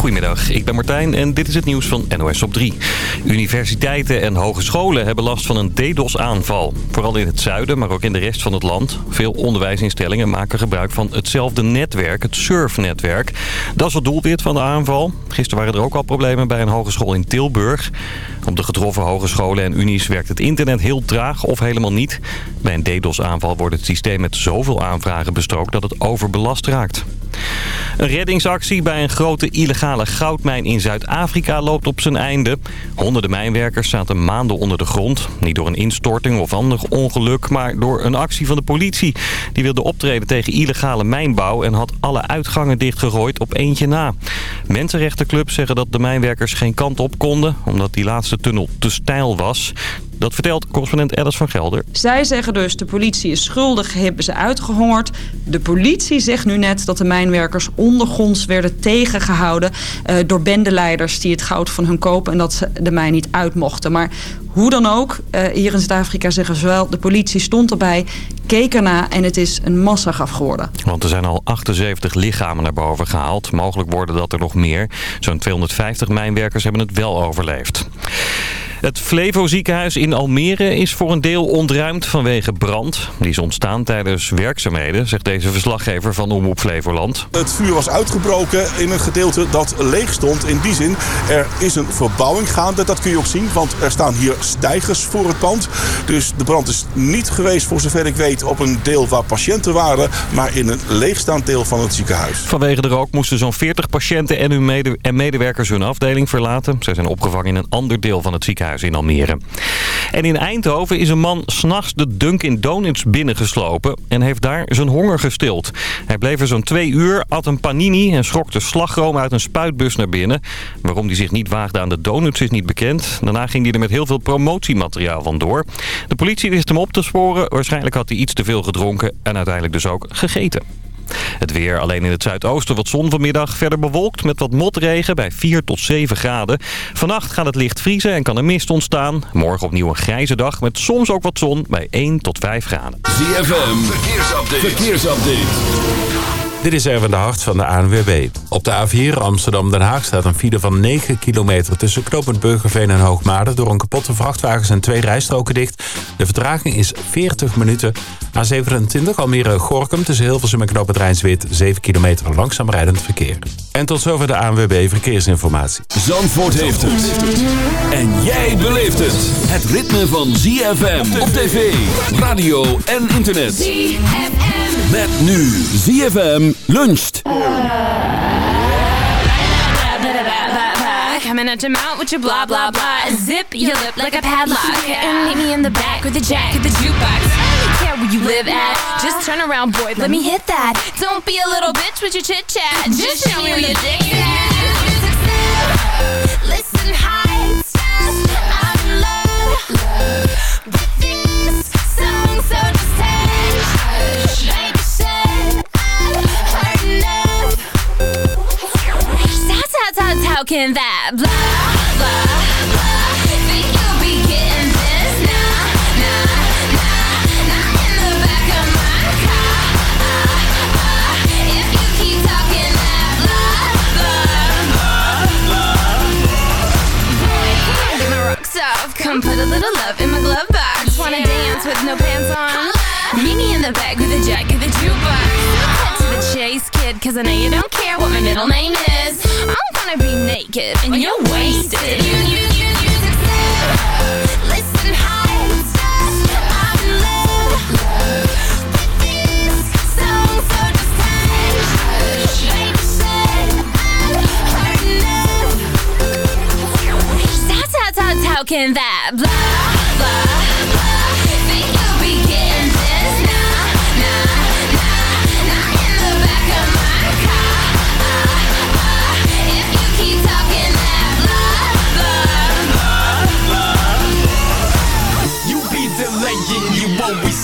Goedemiddag, ik ben Martijn en dit is het nieuws van NOS op 3. Universiteiten en hogescholen hebben last van een DDoS-aanval. Vooral in het zuiden, maar ook in de rest van het land. Veel onderwijsinstellingen maken gebruik van hetzelfde netwerk, het surfnetwerk. Dat is het doelwit van de aanval. Gisteren waren er ook al problemen bij een hogeschool in Tilburg. Op de getroffen hogescholen en unies werkt het internet heel traag of helemaal niet. Bij een DDoS-aanval wordt het systeem met zoveel aanvragen bestroken dat het overbelast raakt. Een reddingsactie bij een grote illegale goudmijn in Zuid-Afrika loopt op zijn einde. Honderden mijnwerkers zaten maanden onder de grond. Niet door een instorting of ander ongeluk, maar door een actie van de politie. Die wilde optreden tegen illegale mijnbouw en had alle uitgangen dichtgegooid op eentje na. Mensenrechtenclubs zeggen dat de mijnwerkers geen kant op konden... omdat die laatste tunnel te steil was. Dat vertelt correspondent Alice van Gelder. Zij zeggen dus de politie is schuldig, hebben ze uitgehongerd. De politie zegt nu net dat de mijnwerkers ondergronds werden tegengehouden... Uh, door bendeleiders die het goud van hun kopen en dat ze de mijn niet uit mochten. Maar hoe dan ook, uh, hier in Zuid-Afrika zeggen ze wel... de politie stond erbij, keek erna en het is een massagraf geworden. Want er zijn al 78 lichamen naar boven gehaald. Mogelijk worden dat er nog meer. Zo'n 250 mijnwerkers hebben het wel overleefd. Het Flevo ziekenhuis in Almere is voor een deel ontruimd vanwege brand. Die is ontstaan tijdens werkzaamheden, zegt deze verslaggever van Omroep Flevoland. Het vuur was uitgebroken in een gedeelte dat leeg stond. In die zin, er is een verbouwing gaande, dat kun je ook zien. Want er staan hier stijgers voor het pand. Dus de brand is niet geweest, voor zover ik weet, op een deel waar patiënten waren... maar in een leegstaand deel van het ziekenhuis. Vanwege de rook moesten zo'n 40 patiënten en, hun mede en medewerkers hun afdeling verlaten. Zij zijn opgevangen in een ander deel van het ziekenhuis in Almere. En in Eindhoven is een man s'nachts de Dunkin' Donuts binnengeslopen en heeft daar zijn honger gestild. Hij bleef er zo'n twee uur, at een panini en schrok de slagroom uit een spuitbus naar binnen. Waarom hij zich niet waagde aan de donuts is niet bekend. Daarna ging hij er met heel veel promotiemateriaal vandoor. De politie wist hem op te sporen. Waarschijnlijk had hij iets te veel gedronken en uiteindelijk dus ook gegeten. Het weer alleen in het zuidoosten wat zon vanmiddag. Verder bewolkt met wat motregen bij 4 tot 7 graden. Vannacht gaat het licht vriezen en kan er mist ontstaan. Morgen opnieuw een grijze dag met soms ook wat zon bij 1 tot 5 graden. ZFM, verkeersupdate. verkeersupdate. Dit is even de hart van de ANWB. Op de A4 Amsterdam-Den Haag staat een file van 9 kilometer... tussen knooppunt Burgerveen en Hoogmade... door een kapotte vrachtwagens en twee rijstroken dicht. De vertraging is 40 minuten. A27 Almere-Gorkum tussen Hilversum en knooppunt Rijnswit... 7 kilometer langzaam rijdend verkeer. En tot zover de ANWB Verkeersinformatie. Zandvoort heeft het. En jij beleeft het. Het ritme van ZFM op tv, radio en internet. ZFM. Met nu ZFM luncht. Coming at your mouth with your blah blah blah. Zip your lip like a padlock. And meet me in the back with the jack of the jukebox. I don't care where you live at. Just turn around, boy. Let me hit that. Don't be a little bitch with your chit chat. Just show me where your dick is. Listen, high. I'm in love with Can that blah, blah, blah. Think you'll be getting this? In the back of my car. If you keep talking that blah, blah, blah. Boy, get my rocks off Come put a little love in my glove box. Wanna dance with no pants on? Meet me in the back with a jack of the jukebox chase, kid Cause I know you don't care what my middle name is. I'm gonna be naked and you're wasted. You, you, you, you Listen, high I'm in love just I've enough How, can that blah, blah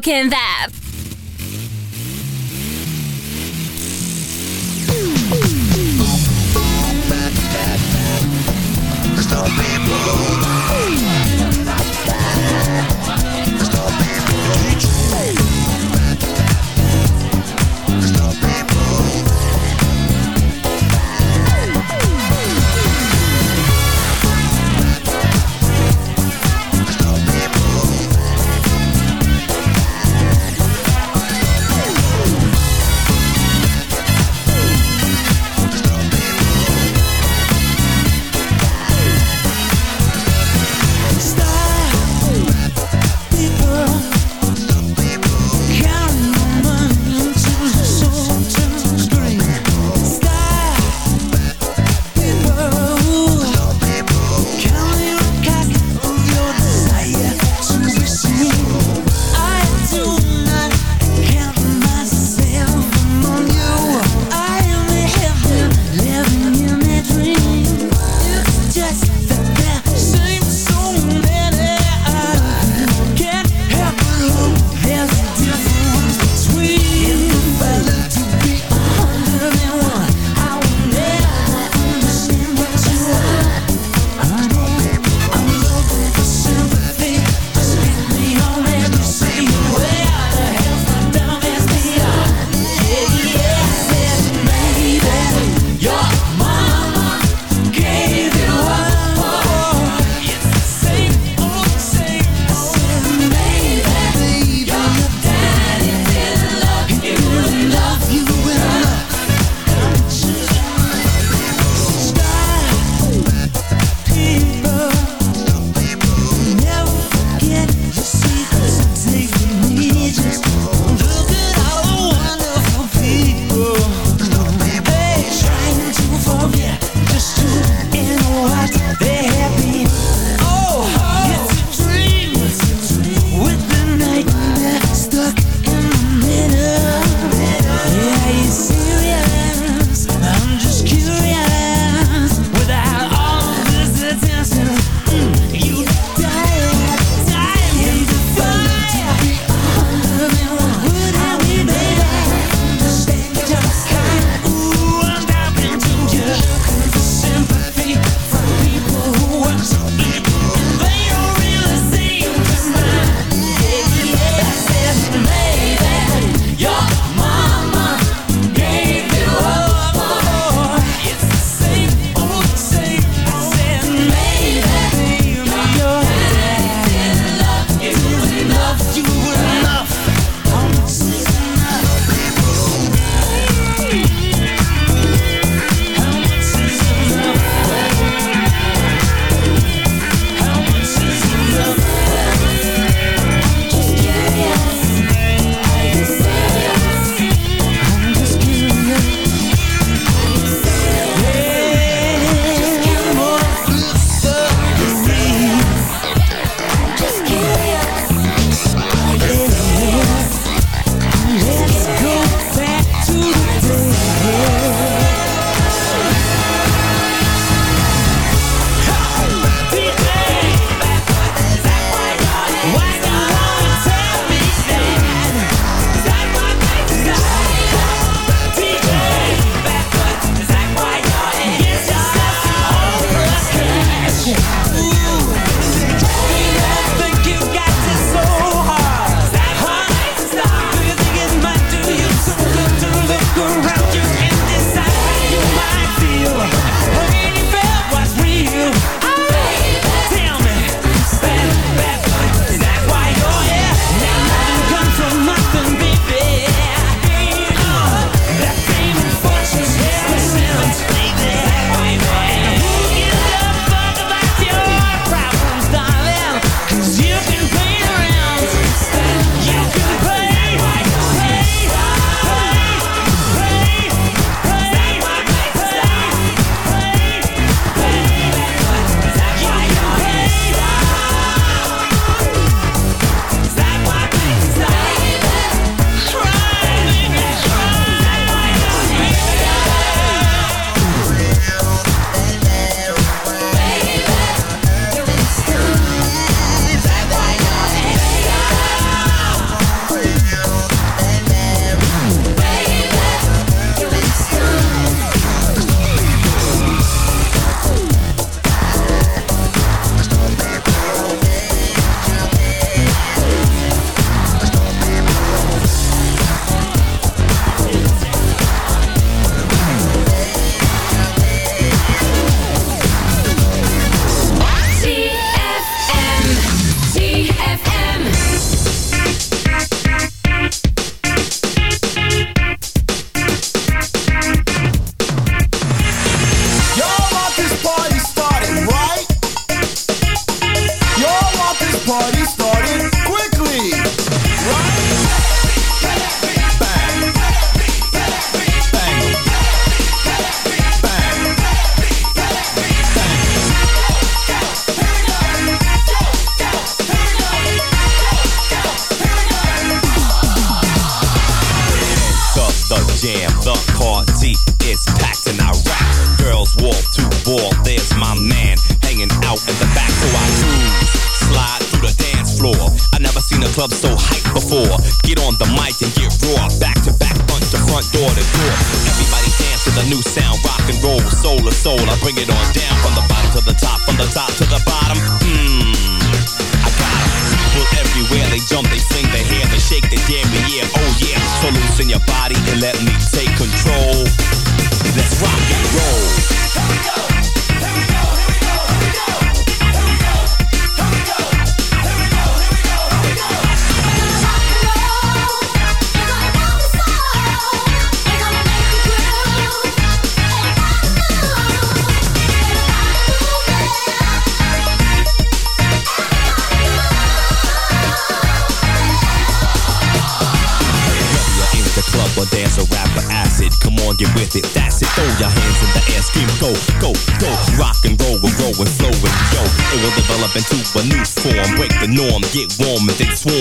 Can Vap. Stop people.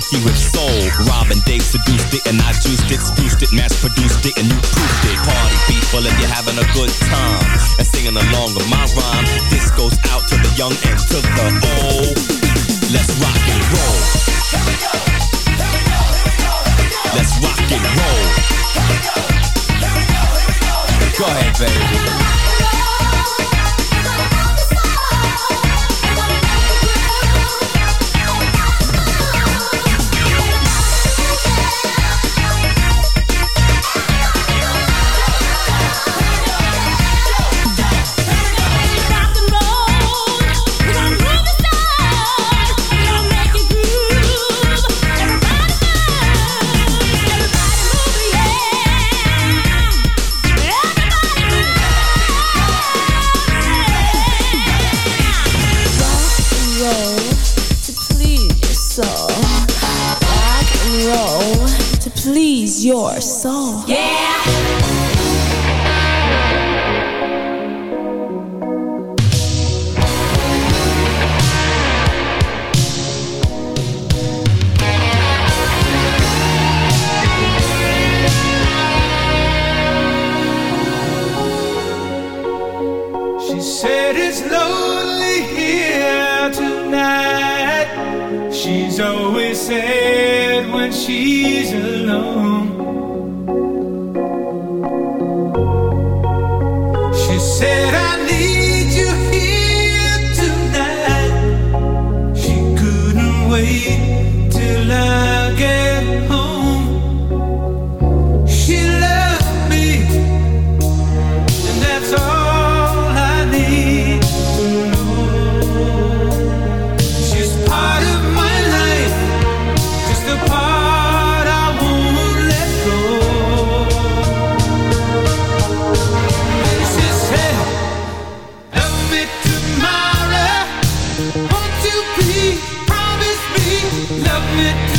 funky with soul. Robin Dave seduced it and I juiced it, spruced it, mass produced it, and you proofed it. Party people if you're having a good time and singing along with my rhyme. This goes out to the young and to the old. Let's rock and roll. Let's rock and roll. Go ahead, baby. limit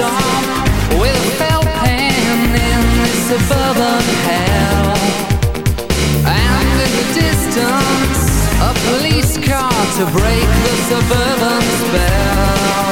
storm With felt pan in the suburban hell. And in the distance A police car to break the suburban spell.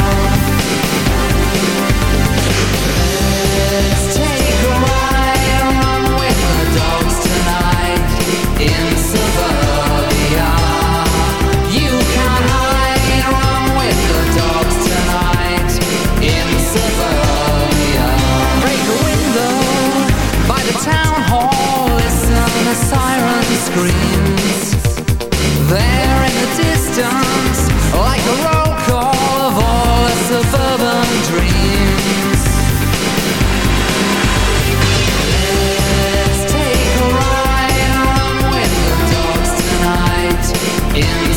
in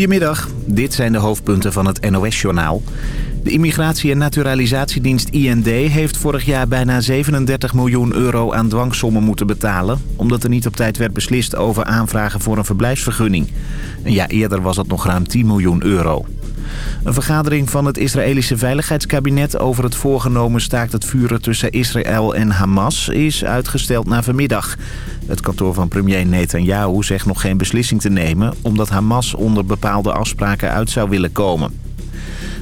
Goedemiddag, dit zijn de hoofdpunten van het NOS-journaal. De Immigratie- en Naturalisatiedienst IND heeft vorig jaar bijna 37 miljoen euro aan dwangsommen moeten betalen... omdat er niet op tijd werd beslist over aanvragen voor een verblijfsvergunning. Een jaar eerder was dat nog ruim 10 miljoen euro. Een vergadering van het Israëlische Veiligheidskabinet over het voorgenomen staakt het vuren tussen Israël en Hamas is uitgesteld naar vanmiddag. Het kantoor van premier Netanyahu zegt nog geen beslissing te nemen omdat Hamas onder bepaalde afspraken uit zou willen komen.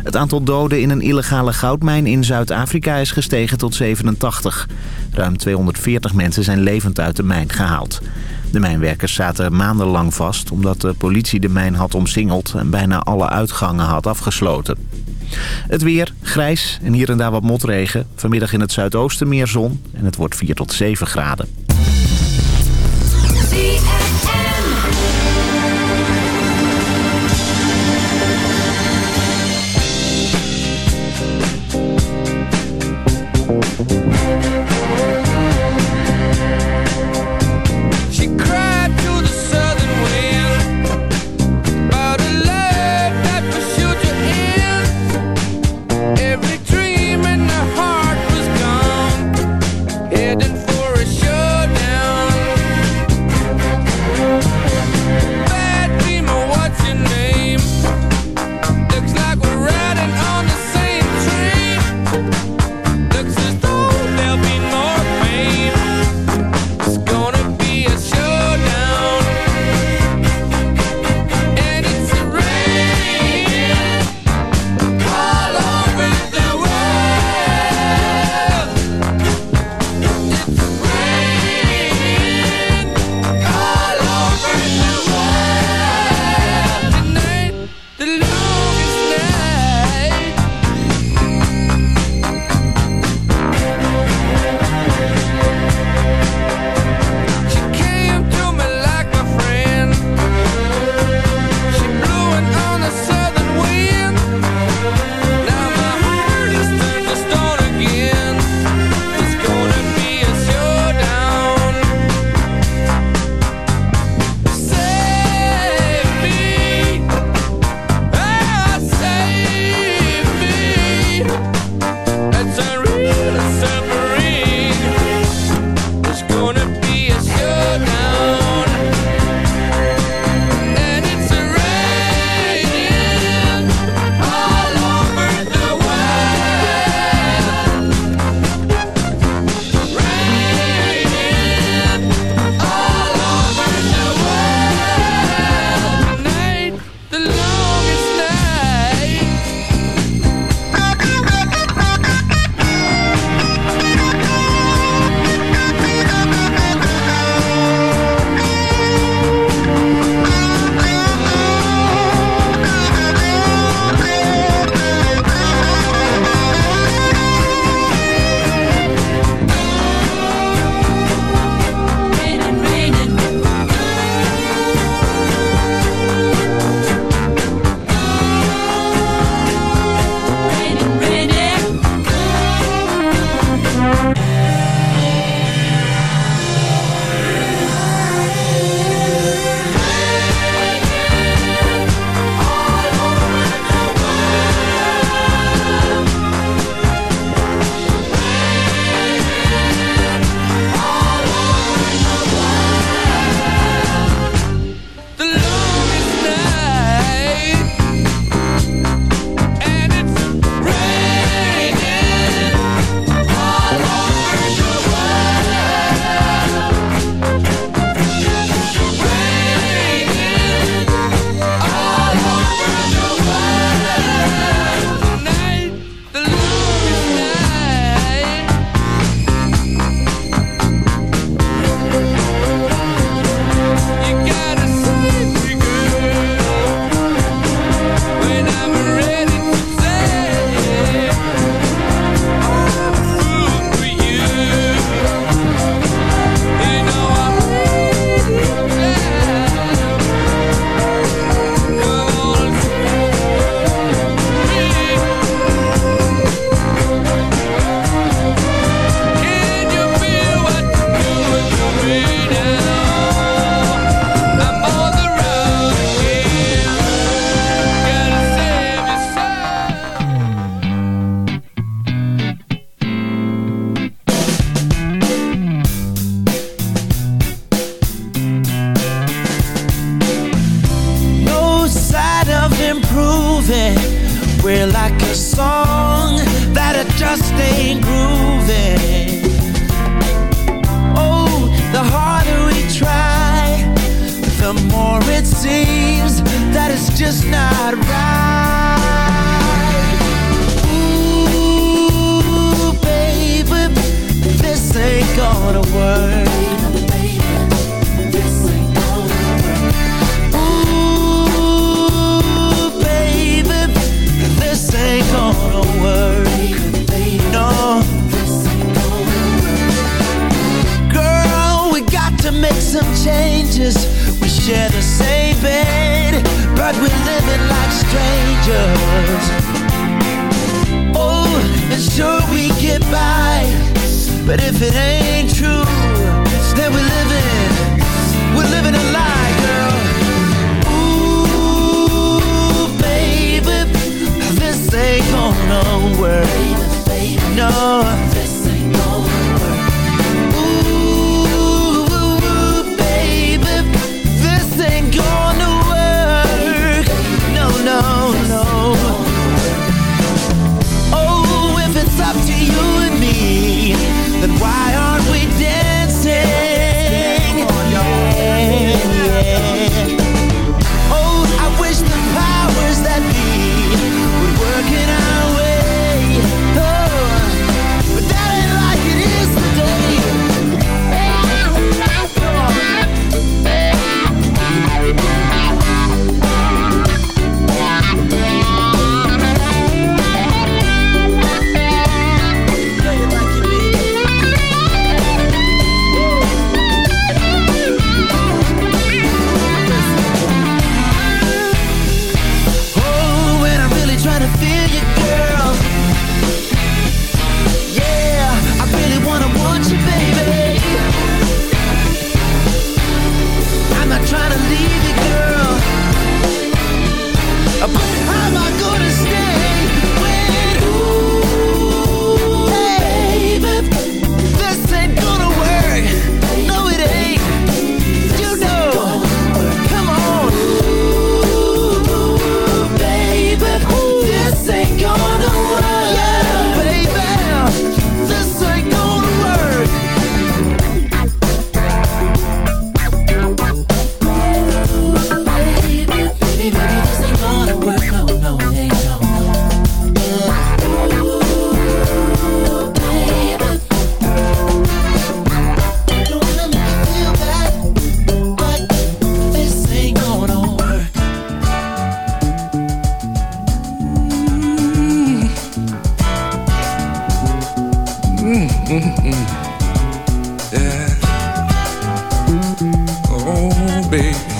Het aantal doden in een illegale goudmijn in Zuid-Afrika is gestegen tot 87. Ruim 240 mensen zijn levend uit de mijn gehaald. De mijnwerkers zaten maandenlang vast omdat de politie de mijn had omsingeld en bijna alle uitgangen had afgesloten. Het weer, grijs en hier en daar wat motregen. Vanmiddag in het zuidoosten meer zon en het wordt 4 tot 7 graden. Baby.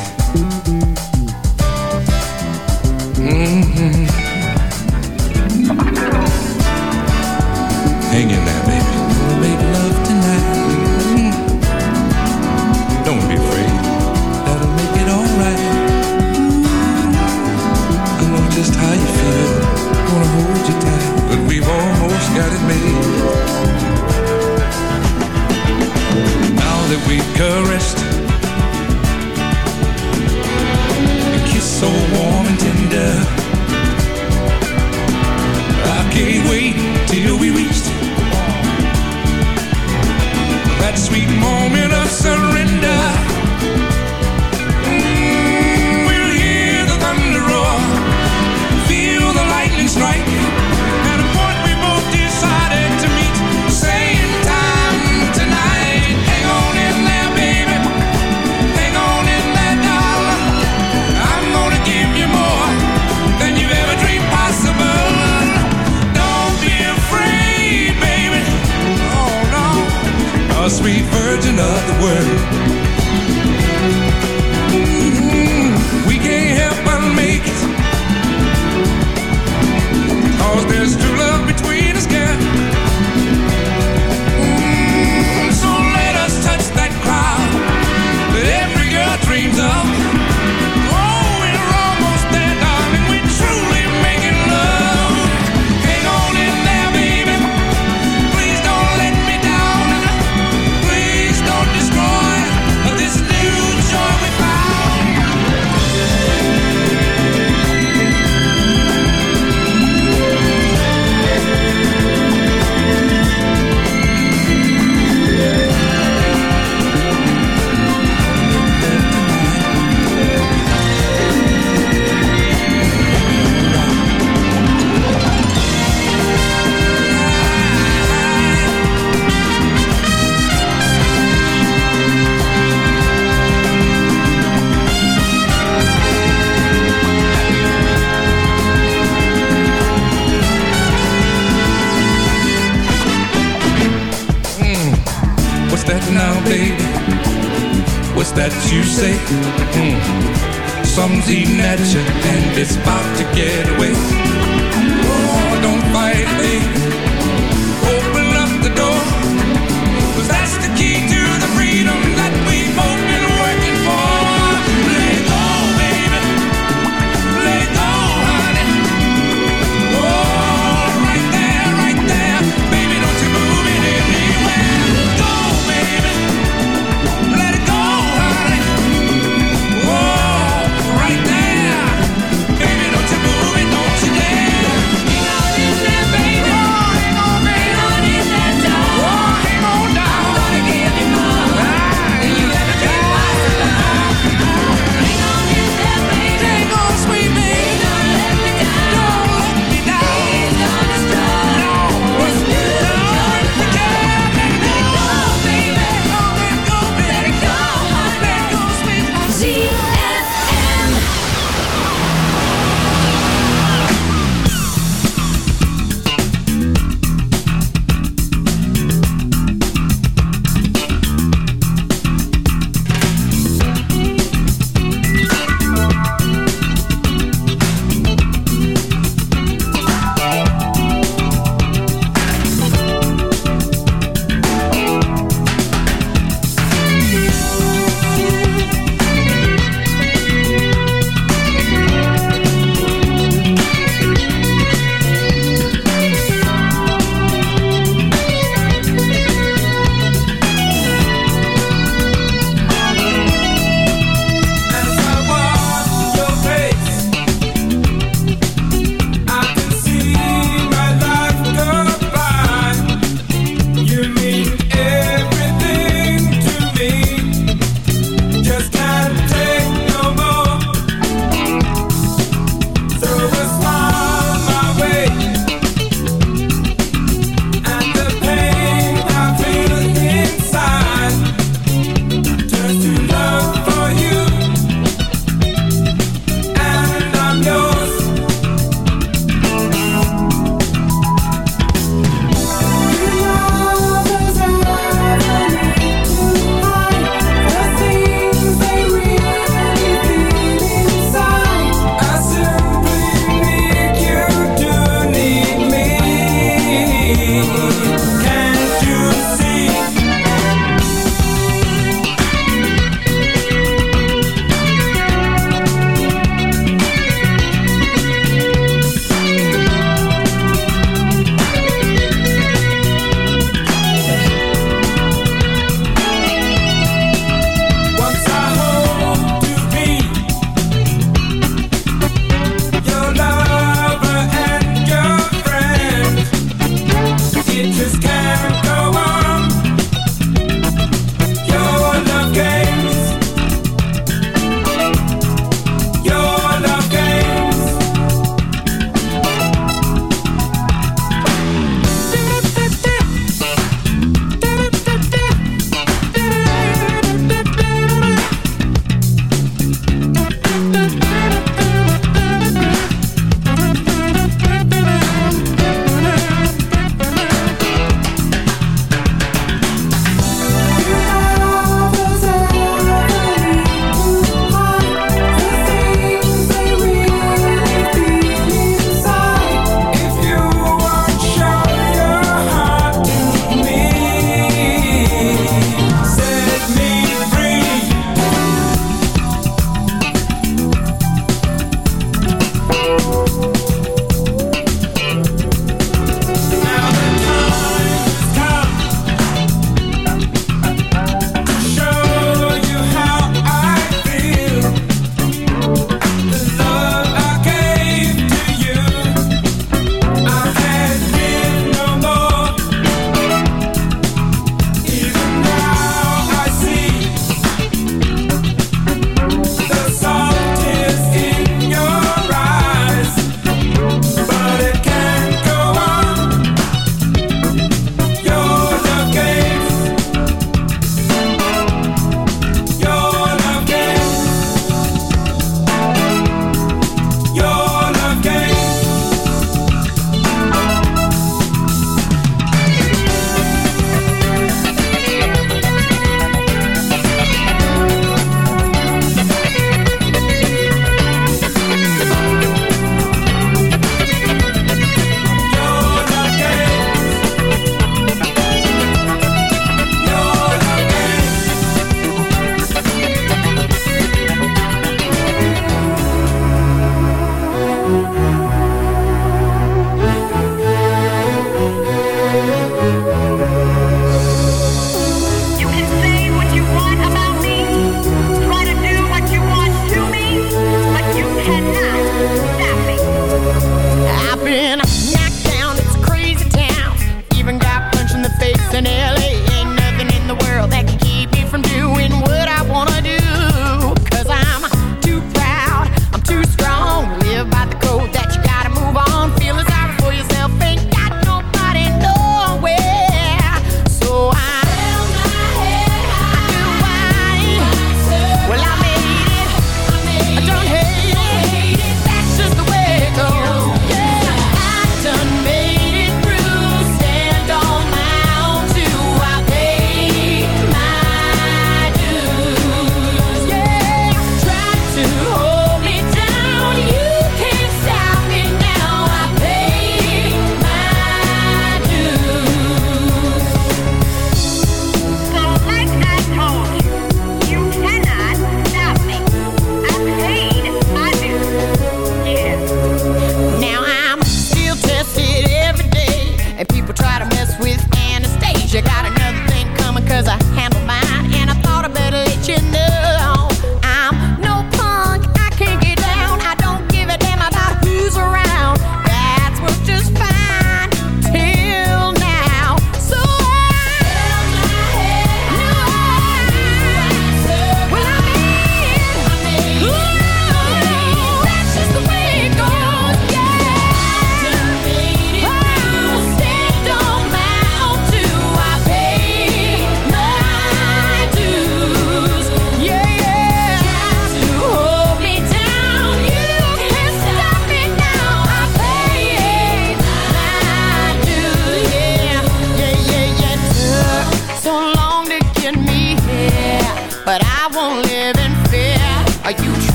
to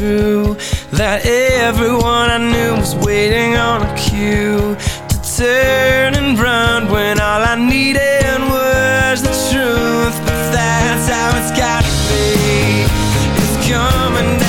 true that everyone I knew was waiting on a cue to turn and run when all I needed was the truth. But that's how it's gotta be. It's coming.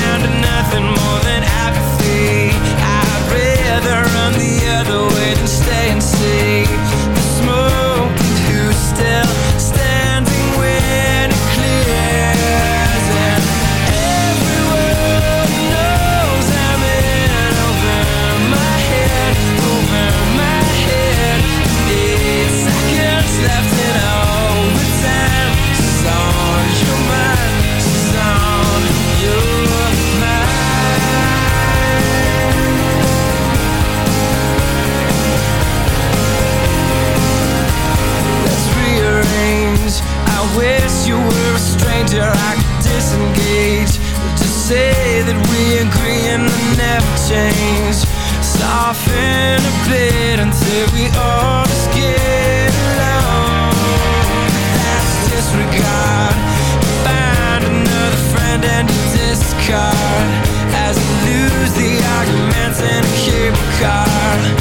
him that never change. Soften a bit until we all just get along. That's disregard. Find another friend and discard. As you lose the arguments in a cable car.